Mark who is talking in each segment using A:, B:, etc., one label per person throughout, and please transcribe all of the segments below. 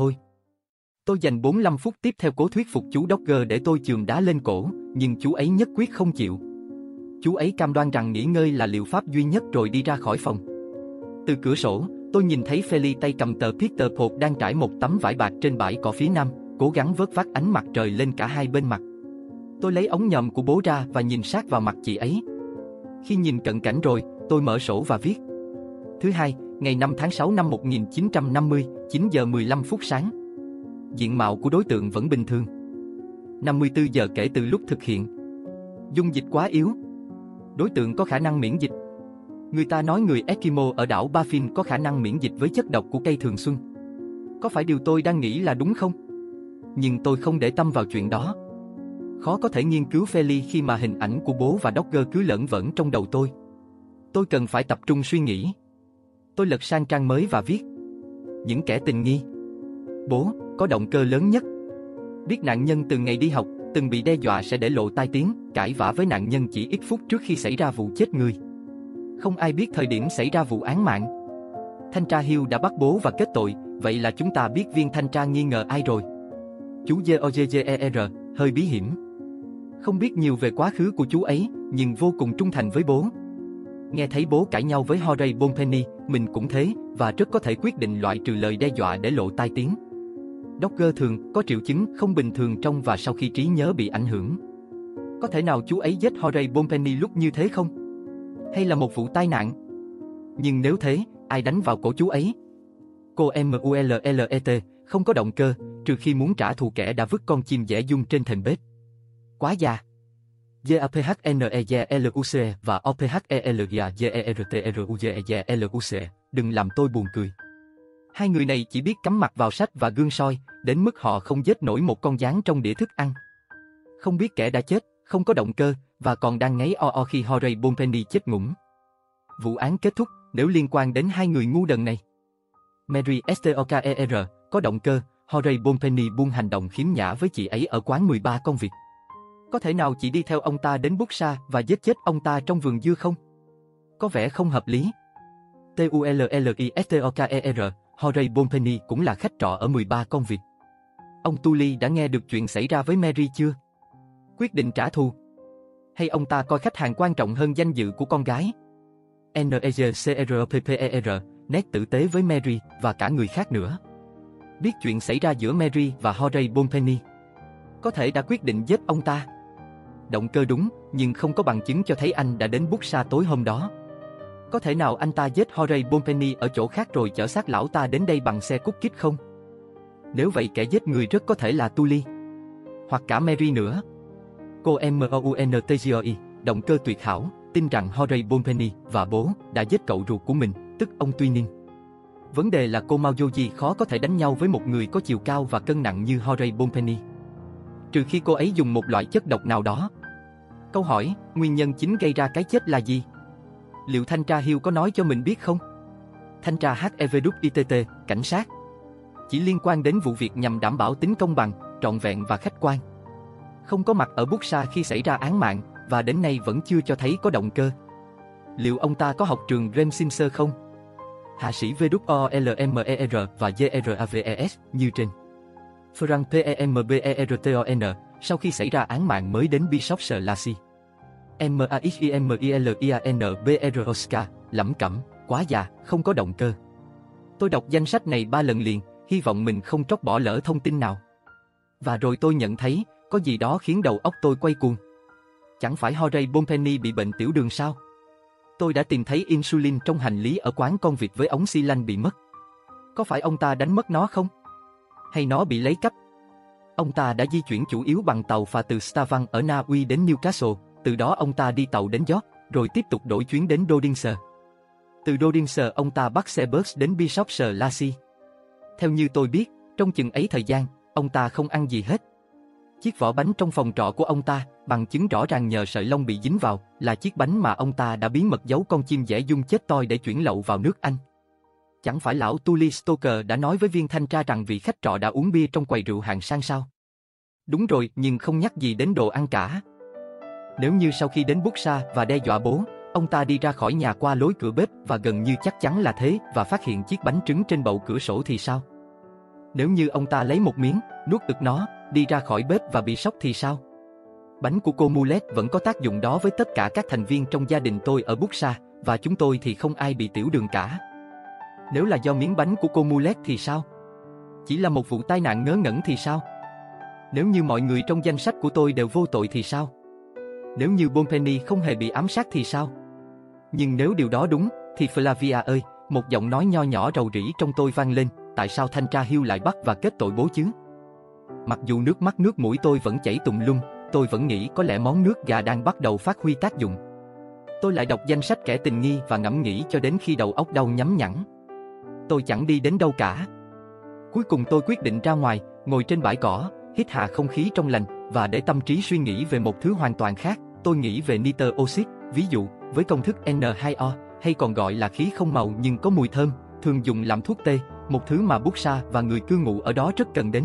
A: thôi. Tôi dành 45 phút tiếp theo cố thuyết phục chú Dogger để tôi trường đá lên cổ, nhưng chú ấy nhất quyết không chịu. Chú ấy cam đoan rằng nghỉ ngơi là liệu pháp duy nhất rồi đi ra khỏi phòng. Từ cửa sổ, tôi nhìn thấy Feli tay cầm tờ Peter Port đang trải một tấm vải bạc trên bãi cỏ phía nam, cố gắng vớt vát ánh mặt trời lên cả hai bên mặt. Tôi lấy ống nhòm của bố ra và nhìn sát vào mặt chị ấy. Khi nhìn cận cảnh rồi, tôi mở sổ và viết. Thứ hai, ngày 5 tháng 6 năm 1950, 9 giờ 15 phút sáng. Diện mạo của đối tượng vẫn bình thường. 54 giờ kể từ lúc thực hiện. Dung dịch quá yếu. Đối tượng có khả năng miễn dịch. Người ta nói người Eskimo ở đảo Baffin có khả năng miễn dịch với chất độc của cây thường xuân. Có phải điều tôi đang nghĩ là đúng không? Nhưng tôi không để tâm vào chuyện đó. Khó có thể nghiên cứu Feli khi mà hình ảnh của bố và Dogger cứ lẫn vẫn trong đầu tôi. Tôi cần phải tập trung suy nghĩ. Tôi lật sang trang mới và viết. Những kẻ tình nghi. Bố, có động cơ lớn nhất. Biết nạn nhân từ ngày đi học, từng bị đe dọa sẽ để lộ tai tiếng, cãi vã với nạn nhân chỉ ít phút trước khi xảy ra vụ chết người. Không ai biết thời điểm xảy ra vụ án mạng. Thanh tra Hill đã bắt bố và kết tội, vậy là chúng ta biết viên thanh tra nghi ngờ ai rồi. Chú Georger, hơi bí hiểm. Không biết nhiều về quá khứ của chú ấy, nhưng vô cùng trung thành với bố. Nghe thấy bố cãi nhau với Horay Bonpenny, mình cũng thế, và rất có thể quyết định loại trừ lời đe dọa để lộ tai tiếng. Dogger thường có triệu chứng không bình thường trong và sau khi trí nhớ bị ảnh hưởng. Có thể nào chú ấy giết Horay Bompenny lúc như thế không? Hay là một vụ tai nạn? Nhưng nếu thế, ai đánh vào cổ chú ấy? Cô M.U.L.L.E.T. không có động cơ, trừ khi muốn trả thù kẻ đã vứt con chim dễ dung trên thềm bếp. Quá già. GAPHNEGLUC và OPHELGAGERTRUGELUC, đừng làm tôi buồn cười. Hai người này chỉ biết cắm mặt vào sách và gương soi, đến mức họ không giết nổi một con gián trong đĩa thức ăn. Không biết kẻ đã chết, không có động cơ, và còn đang ngáy o o khi Horay Bonpenny chết ngủm. Vụ án kết thúc nếu liên quan đến hai người ngu đần này. Mary Stoker có động cơ, Horay Bonpenny buông hành động khiếm nhã với chị ấy ở quán 13 công việc. Có thể nào chỉ đi theo ông ta đến bút sa và giết chết ông ta trong vườn dưa không? Có vẻ không hợp lý. T-U-L-L-I-S-T-O-K-E-R, Horay Bonpenny cũng là khách trọ ở 13 công việc. Ông Tuli đã nghe được chuyện xảy ra với Mary chưa? Quyết định trả thù. Hay ông ta coi khách hàng quan trọng hơn danh dự của con gái? N-E-G-C-R-P-P-E-R, nét tử tế với Mary và cả người khác nữa. Biết chuyện xảy ra giữa Mary và Horay Bonpenny. Có thể đã quyết định giết ông ta. Động cơ đúng, nhưng không có bằng chứng cho thấy anh đã đến Buxa tối hôm đó. Có thể nào anh ta giết Horay Bonpenny ở chỗ khác rồi chở xác lão ta đến đây bằng xe cút kít không? Nếu vậy kẻ giết người rất có thể là Tully. Hoặc cả Mary nữa. Cô M.O.U.N.T.G.O.I. động cơ tuyệt hảo, tin rằng Horay Bonpenny và bố đã giết cậu ruột của mình, tức ông Twinning. Vấn đề là cô Mao Yoji khó có thể đánh nhau với một người có chiều cao và cân nặng như Horay Bonpenny. Trừ khi cô ấy dùng một loại chất độc nào đó. Câu hỏi, nguyên nhân chính gây ra cái chết là gì? Liệu thanh tra Hiêu có nói cho mình biết không? Thanh tra HEVWITT, cảnh sát. Chỉ liên quan đến vụ việc nhằm đảm bảo tính công bằng, trọn vẹn và khách quan. Không có mặt ở bút sa khi xảy ra án mạng, và đến nay vẫn chưa cho thấy có động cơ. Liệu ông ta có học trường Remsimser không? Hạ sĩ VWOLMER và JRAVES như trên. Frank PEMBERTON, sau khi xảy ra án mạng mới đến Bishop Selassie. M-A-X-I-M-I-L-I-A-N-B-R Oscar, lẩm cẩm, quá già, không có động cơ. Tôi đọc danh sách này ba lần liền, hy vọng mình không trót bỏ lỡ thông tin nào. Và rồi tôi nhận thấy, có gì đó khiến đầu óc tôi quay cuồng. Chẳng phải Horay Bompenny bị bệnh tiểu đường sao? Tôi đã tìm thấy insulin trong hành lý ở quán con vịt với ống xi lanh bị mất. Có phải ông ta đánh mất nó không? Hay nó bị lấy cắp? Ông ta đã di chuyển chủ yếu bằng tàu phà từ Stavanger ở Na Uy đến Newcastle, từ đó ông ta đi tàu đến York, rồi tiếp tục đổi chuyến đến Dodinser. Từ Dodinser ông ta bắt xe bus đến Bishopshire Lassie. Theo như tôi biết, trong chừng ấy thời gian, ông ta không ăn gì hết. Chiếc vỏ bánh trong phòng trọ của ông ta, bằng chứng rõ ràng nhờ sợi lông bị dính vào, là chiếc bánh mà ông ta đã bí mật giấu con chim dẻ dung chết toi để chuyển lậu vào nước Anh. Chẳng phải lão Tully Stoker đã nói với viên thanh tra rằng vị khách trọ đã uống bia trong quầy rượu hàng sang sao? Đúng rồi, nhưng không nhắc gì đến đồ ăn cả. Nếu như sau khi đến bút và đe dọa bố, ông ta đi ra khỏi nhà qua lối cửa bếp và gần như chắc chắn là thế và phát hiện chiếc bánh trứng trên bậu cửa sổ thì sao? Nếu như ông ta lấy một miếng, nuốt được nó, đi ra khỏi bếp và bị sốc thì sao? Bánh của cô Mulet vẫn có tác dụng đó với tất cả các thành viên trong gia đình tôi ở Buxa, và chúng tôi thì không ai bị tiểu đường cả. Nếu là do miếng bánh của cô Mulet thì sao? Chỉ là một vụ tai nạn ngớ ngẩn thì sao? Nếu như mọi người trong danh sách của tôi đều vô tội thì sao? Nếu như Bonpenny không hề bị ám sát thì sao? Nhưng nếu điều đó đúng, thì Flavia ơi, một giọng nói nho nhỏ rầu rĩ trong tôi vang lên, tại sao thanh tra Hill lại bắt và kết tội bố chứ? Mặc dù nước mắt nước mũi tôi vẫn chảy tùng lung, tôi vẫn nghĩ có lẽ món nước gà đang bắt đầu phát huy tác dụng. Tôi lại đọc danh sách kẻ tình nghi và ngẫm nghĩ cho đến khi đầu óc đau nhắm nhẵn. Tôi chẳng đi đến đâu cả. Cuối cùng tôi quyết định ra ngoài, ngồi trên bãi cỏ, hít hạ không khí trong lành và để tâm trí suy nghĩ về một thứ hoàn toàn khác. Tôi nghĩ về nitơ oxit, ví dụ, với công thức N2O, hay còn gọi là khí không màu nhưng có mùi thơm, thường dùng làm thuốc tê, một thứ mà bút và người cư ngụ ở đó rất cần đến.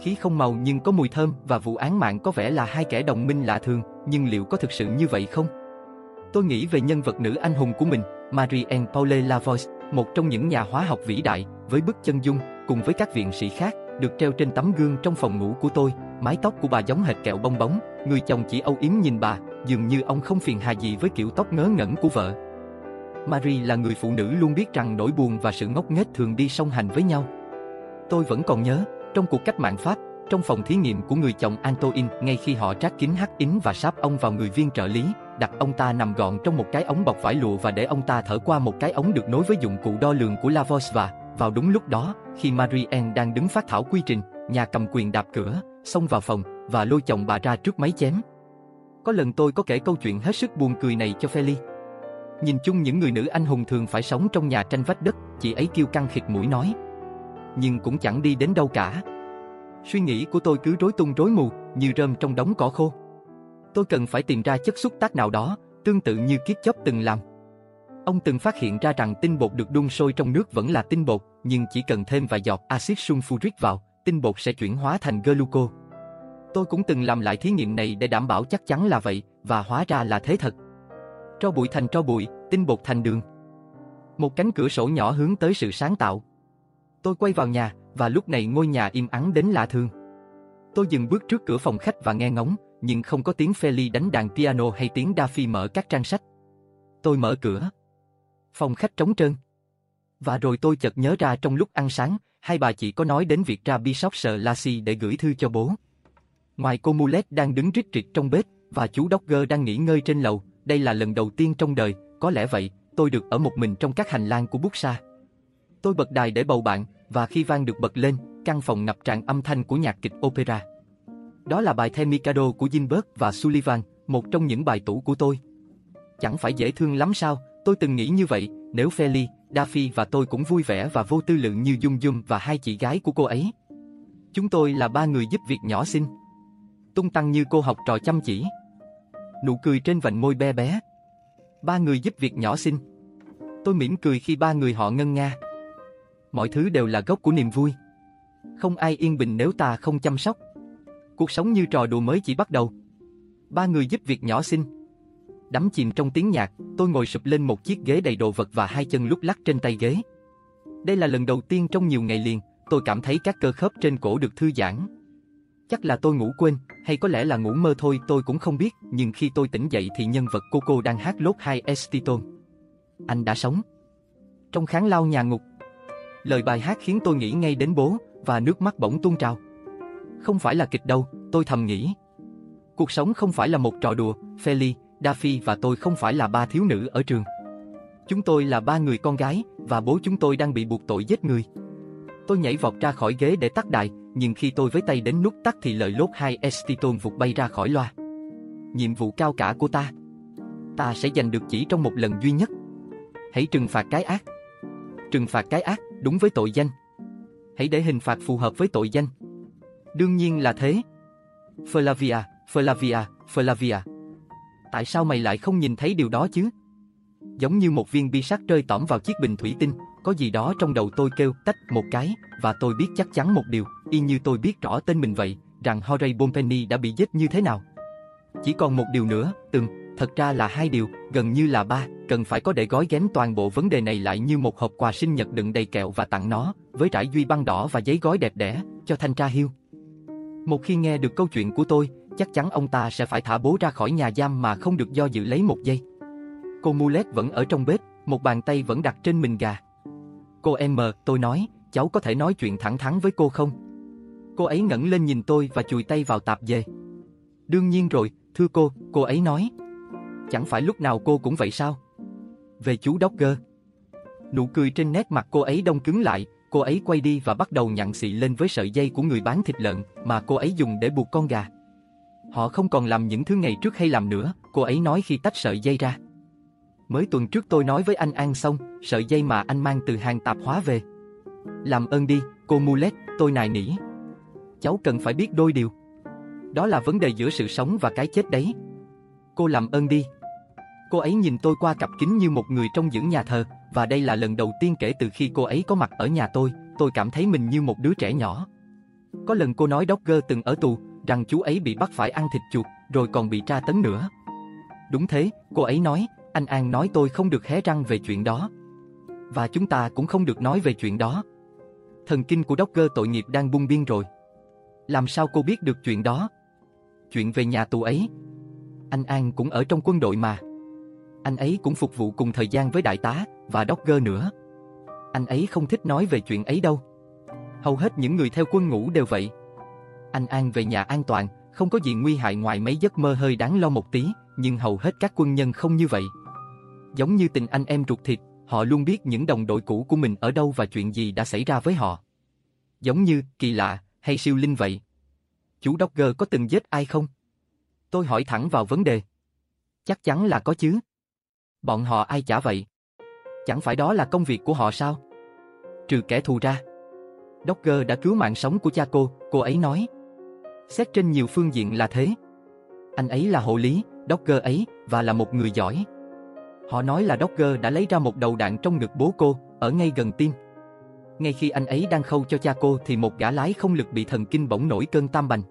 A: Khí không màu nhưng có mùi thơm và vụ án mạng có vẻ là hai kẻ đồng minh lạ thường, nhưng liệu có thực sự như vậy không? Tôi nghĩ về nhân vật nữ anh hùng của mình, Marie-Anne Paule Lavoie, một trong những nhà hóa học vĩ đại, với bức chân dung, cùng với các viện sĩ khác, được treo trên tấm gương trong phòng ngủ của tôi, mái tóc của bà giống hệt kẹo bong bóng, người chồng chỉ âu yếm nhìn bà, dường như ông không phiền hà gì với kiểu tóc ngớ ngẩn của vợ. Marie là người phụ nữ luôn biết rằng nỗi buồn và sự ngốc nghếch thường đi song hành với nhau. Tôi vẫn còn nhớ, trong cuộc cách mạng Pháp, trong phòng thí nghiệm của người chồng Antoine, ngay khi họ trát kính hắc ín và sáp ông vào người viên trợ lý, đặt ông ta nằm gọn trong một cái ống bọc vải lụa và để ông ta thở qua một cái ống được nối với dụng cụ đo lường của Lavos và, vào đúng lúc đó, khi Marianne đang đứng phát thảo quy trình, nhà cầm quyền đạp cửa, xông vào phòng và lôi chồng bà ra trước máy chém. Có lần tôi có kể câu chuyện hết sức buồn cười này cho Feli. Nhìn chung những người nữ anh hùng thường phải sống trong nhà tranh vách đất, chị ấy kêu căng khịt mũi nói. Nhưng cũng chẳng đi đến đâu cả. Suy nghĩ của tôi cứ rối tung rối mù, như rơm trong đống cỏ khô. Tôi cần phải tìm ra chất xúc tác nào đó, tương tự như kiếp chóp từng làm. Ông từng phát hiện ra rằng tinh bột được đun sôi trong nước vẫn là tinh bột, nhưng chỉ cần thêm vài giọt axit sulfuric vào, tinh bột sẽ chuyển hóa thành gluco. Tôi cũng từng làm lại thí nghiệm này để đảm bảo chắc chắn là vậy, và hóa ra là thế thật. Tro bụi thành tro bụi, tinh bột thành đường. Một cánh cửa sổ nhỏ hướng tới sự sáng tạo. Tôi quay vào nhà, và lúc này ngôi nhà im ắng đến lạ thường. Tôi dừng bước trước cửa phòng khách và nghe ngóng, nhưng không có tiếng Feli đánh đàn piano hay tiếng Daffy mở các trang sách. Tôi mở cửa. Phòng khách trống trơn. Và rồi tôi chợt nhớ ra trong lúc ăn sáng, hai bà chị có nói đến việc ra Bishop sờ Lassie để gửi thư cho bố. Ngoài cô Mulet đang đứng rít rịt trong bếp, và chú Dogger đang nghỉ ngơi trên lầu, đây là lần đầu tiên trong đời, có lẽ vậy, tôi được ở một mình trong các hành lang của bút xa. Tôi bật đài để bầu bạn, và khi vang được bật lên, căn phòng ngập tràn âm thanh của nhạc kịch opera. Đó là bài The Mikado của Gilbert và Sullivan, một trong những bài tủ của tôi. Chẳng phải dễ thương lắm sao, tôi từng nghĩ như vậy, nếu Feli, Daffy và tôi cũng vui vẻ và vô tư lượng như Dung Dung và hai chị gái của cô ấy. Chúng tôi là ba người giúp việc nhỏ xinh. Tung tăng như cô học trò chăm chỉ. Nụ cười trên vành môi be bé. Ba người giúp việc nhỏ xinh. Tôi mỉm cười khi ba người họ ngân nga. Mọi thứ đều là gốc của niềm vui. Không ai yên bình nếu ta không chăm sóc. Cuộc sống như trò đùa mới chỉ bắt đầu. Ba người giúp việc nhỏ xinh. Đắm chìm trong tiếng nhạc, tôi ngồi sụp lên một chiếc ghế đầy đồ vật và hai chân lúc lắc trên tay ghế. Đây là lần đầu tiên trong nhiều ngày liền, tôi cảm thấy các cơ khớp trên cổ được thư giãn. Chắc là tôi ngủ quên, hay có lẽ là ngủ mơ thôi tôi cũng không biết, nhưng khi tôi tỉnh dậy thì nhân vật Coco đang hát lốt hai Estiton. Anh đã sống. Trong kháng lao nhà ngục. Lời bài hát khiến tôi nghĩ ngay đến bố, và nước mắt bỗng tuôn trào. Không phải là kịch đâu, tôi thầm nghĩ. Cuộc sống không phải là một trò đùa, Feli, Daffy và tôi không phải là ba thiếu nữ ở trường. Chúng tôi là ba người con gái, và bố chúng tôi đang bị buộc tội giết người. Tôi nhảy vọt ra khỏi ghế để tắt đài, nhưng khi tôi với tay đến nút tắt thì lời lốt hai Estiton vụt bay ra khỏi loa. Nhiệm vụ cao cả của ta. Ta sẽ giành được chỉ trong một lần duy nhất. Hãy trừng phạt cái ác. Trừng phạt cái ác, đúng với tội danh. Hãy để hình phạt phù hợp với tội danh. Đương nhiên là thế. Flavia, Flavia, Flavia. Tại sao mày lại không nhìn thấy điều đó chứ? Giống như một viên bi sắt rơi tỏm vào chiếc bình thủy tinh, có gì đó trong đầu tôi kêu tách một cái, và tôi biết chắc chắn một điều, y như tôi biết rõ tên mình vậy, rằng Horay Bompenny đã bị giết như thế nào. Chỉ còn một điều nữa, từng, thật ra là hai điều, gần như là ba, cần phải có để gói ghém toàn bộ vấn đề này lại như một hộp quà sinh nhật đựng đầy kẹo và tặng nó, với rải duy băng đỏ và giấy gói đẹp đẽ, cho thanh tra hiu. Một khi nghe được câu chuyện của tôi, chắc chắn ông ta sẽ phải thả bố ra khỏi nhà giam mà không được do dự lấy một giây. Cô Mulet vẫn ở trong bếp, một bàn tay vẫn đặt trên mình gà. Cô em mờ, tôi nói, cháu có thể nói chuyện thẳng thắn với cô không? Cô ấy ngẩng lên nhìn tôi và chùi tay vào tạp dề. Đương nhiên rồi, thưa cô, cô ấy nói. Chẳng phải lúc nào cô cũng vậy sao? Về chú Docker. Nụ cười trên nét mặt cô ấy đông cứng lại, cô ấy quay đi và bắt đầu nhặn xị lên với sợi dây của người bán thịt lợn mà cô ấy dùng để buộc con gà. Họ không còn làm những thứ ngày trước hay làm nữa, cô ấy nói khi tách sợi dây ra. Mới tuần trước tôi nói với anh An xong, sợi dây mà anh mang từ hàng tạp hóa về. Làm ơn đi, cô Mulet, tôi nài nỉ. Cháu cần phải biết đôi điều. Đó là vấn đề giữa sự sống và cái chết đấy. Cô làm ơn đi. Cô ấy nhìn tôi qua cặp kính như một người trong dưỡng nhà thờ, và đây là lần đầu tiên kể từ khi cô ấy có mặt ở nhà tôi, tôi cảm thấy mình như một đứa trẻ nhỏ. Có lần cô nói Dogger từng ở tù, rằng chú ấy bị bắt phải ăn thịt chuột, rồi còn bị tra tấn nữa. Đúng thế, cô ấy nói, anh An nói tôi không được hé răng về chuyện đó. Và chúng ta cũng không được nói về chuyện đó. Thần kinh của Dogger tội nghiệp đang bung biên rồi. Làm sao cô biết được chuyện đó? Chuyện về nhà tù ấy. Anh An cũng ở trong quân đội mà. Anh ấy cũng phục vụ cùng thời gian với đại tá và Dogger nữa. Anh ấy không thích nói về chuyện ấy đâu. Hầu hết những người theo quân ngũ đều vậy. Anh An về nhà an toàn, không có gì nguy hại ngoài mấy giấc mơ hơi đáng lo một tí, nhưng hầu hết các quân nhân không như vậy. Giống như tình anh em ruột thịt, họ luôn biết những đồng đội cũ của mình ở đâu và chuyện gì đã xảy ra với họ. Giống như, kỳ lạ, hay siêu linh vậy. Chú Dogger có từng giết ai không? Tôi hỏi thẳng vào vấn đề. Chắc chắn là có chứ. Bọn họ ai chả vậy? Chẳng phải đó là công việc của họ sao? Trừ kẻ thù ra. Docker đã cứu mạng sống của cha cô, cô ấy nói. Xét trên nhiều phương diện là thế. Anh ấy là hộ lý, Docker ấy, và là một người giỏi. Họ nói là Docker đã lấy ra một đầu đạn trong ngực bố cô, ở ngay gần tim. Ngay khi anh ấy đang khâu cho cha cô thì một gã lái không lực bị thần kinh bỗng nổi cơn tam bành.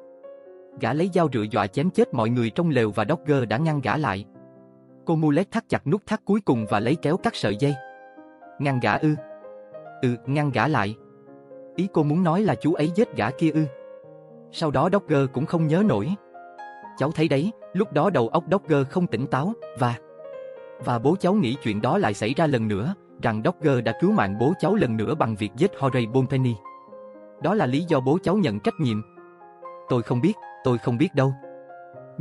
A: Gã lấy dao rựa dọa chém chết mọi người trong lều và Docker đã ngăn gã lại. Cô Mulet thắt chặt nút thắt cuối cùng và lấy kéo cắt sợi dây. Ngăn gã ư? Ừ, ngăn gã lại. Ý cô muốn nói là chú ấy giết gã kia ư? Sau đó Dogger cũng không nhớ nổi. Cháu thấy đấy, lúc đó đầu óc Dogger không tỉnh táo, và... Và bố cháu nghĩ chuyện đó lại xảy ra lần nữa, rằng Dogger đã cứu mạng bố cháu lần nữa bằng việc giết Horay Bonpenny. Đó là lý do bố cháu nhận trách nhiệm. Tôi không biết, tôi không biết đâu.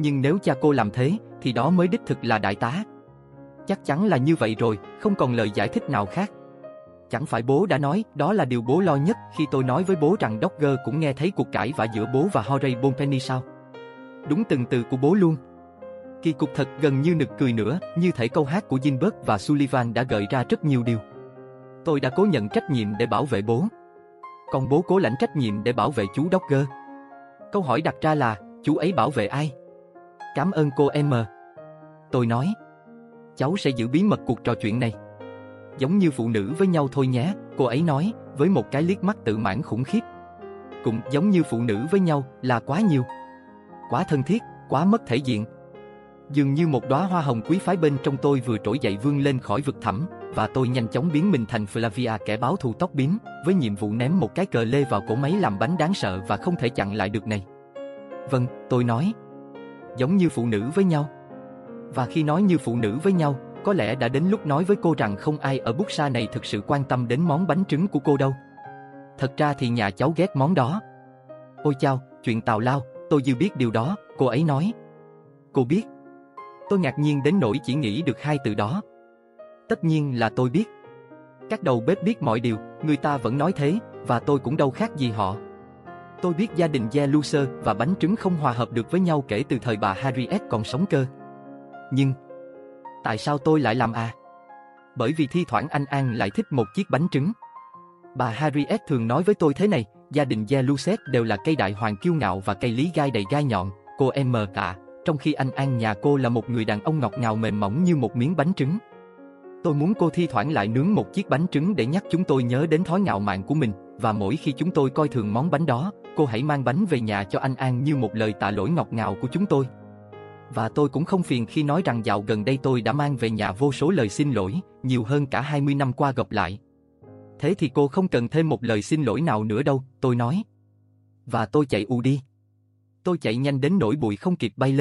A: Nhưng nếu cha cô làm thế, thì đó mới đích thực là đại tá. Chắc chắn là như vậy rồi, không còn lời giải thích nào khác. Chẳng phải bố đã nói, đó là điều bố lo nhất khi tôi nói với bố rằng Dogger cũng nghe thấy cuộc cãi vã giữa bố và Horay Bonpenny sao? Đúng từng từ của bố luôn. Kỳ cục thật gần như nực cười nữa, như thể câu hát của Gilbert và Sullivan đã gợi ra rất nhiều điều. Tôi đã cố nhận trách nhiệm để bảo vệ bố. Còn bố cố lãnh trách nhiệm để bảo vệ chú Dogger. Câu hỏi đặt ra là, chú ấy bảo vệ ai? Cảm ơn cô M. Tôi nói, cháu sẽ giữ bí mật cuộc trò chuyện này. Giống như phụ nữ với nhau thôi nhé, cô ấy nói, với một cái liếc mắt tự mãn khủng khiếp. Cũng giống như phụ nữ với nhau là quá nhiều. Quá thân thiết, quá mất thể diện. Dường như một đóa hoa hồng quý phái bên trong tôi vừa trỗi dậy vươn lên khỏi vực thẳm, và tôi nhanh chóng biến mình thành Flavia kẻ báo thù tóc bím, với nhiệm vụ ném một cái cờ lê vào cổ máy làm bánh đáng sợ và không thể chặn lại được này. Vâng, tôi nói. Giống như phụ nữ với nhau. Và khi nói như phụ nữ với nhau, có lẽ đã đến lúc nói với cô rằng không ai ở bút sa này thực sự quan tâm đến món bánh trứng của cô đâu. Thật ra thì nhà cháu ghét món đó. Ôi chao, chuyện tào lao, tôi dư biết điều đó, cô ấy nói. Cô biết. Tôi ngạc nhiên đến nỗi chỉ nghĩ được hai từ đó. Tất nhiên là tôi biết. Các đầu bếp biết mọi điều, người ta vẫn nói thế, và tôi cũng đâu khác gì họ. Tôi biết gia đình Ye Lucer và bánh trứng không hòa hợp được với nhau kể từ thời bà Harriet còn sống cơ. Nhưng, tại sao tôi lại làm à? Bởi vì thi thoảng anh An lại thích một chiếc bánh trứng. Bà Harriet thường nói với tôi thế này, gia đình Ye Lucet đều là cây đại hoàng kiêu ngạo và cây lý gai đầy gai nhọn, cô em mờ tạ, trong khi anh An nhà cô là một người đàn ông ngọt ngào mềm mỏng như một miếng bánh trứng. Tôi muốn cô thi thoảng lại nướng một chiếc bánh trứng để nhắc chúng tôi nhớ đến thói ngạo mạn của mình, và mỗi khi chúng tôi coi thường món bánh đó, cô hãy mang bánh về nhà cho anh An như một lời tạ lỗi ngọt ngào của chúng tôi. Và tôi cũng không phiền khi nói rằng dạo gần đây tôi đã mang về nhà vô số lời xin lỗi, nhiều hơn cả 20 năm qua gặp lại. Thế thì cô không cần thêm một lời xin lỗi nào nữa đâu, tôi nói. Và tôi chạy u đi. Tôi chạy nhanh đến nỗi bụi không kịp bay lên.